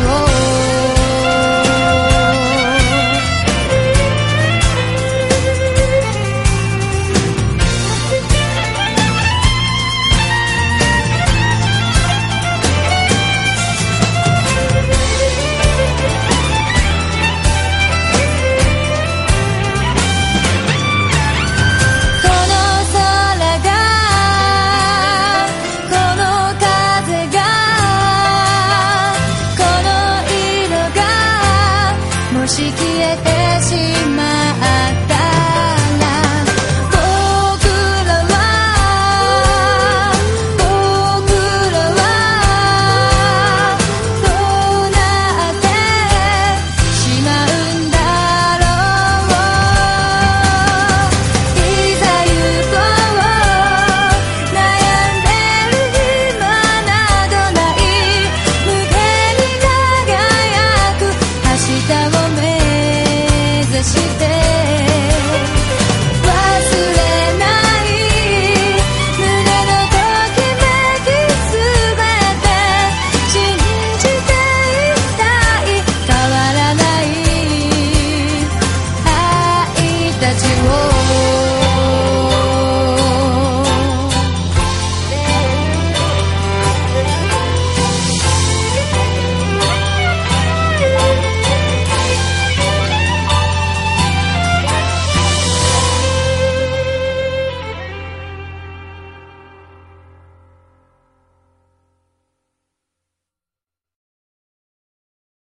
road. she keeps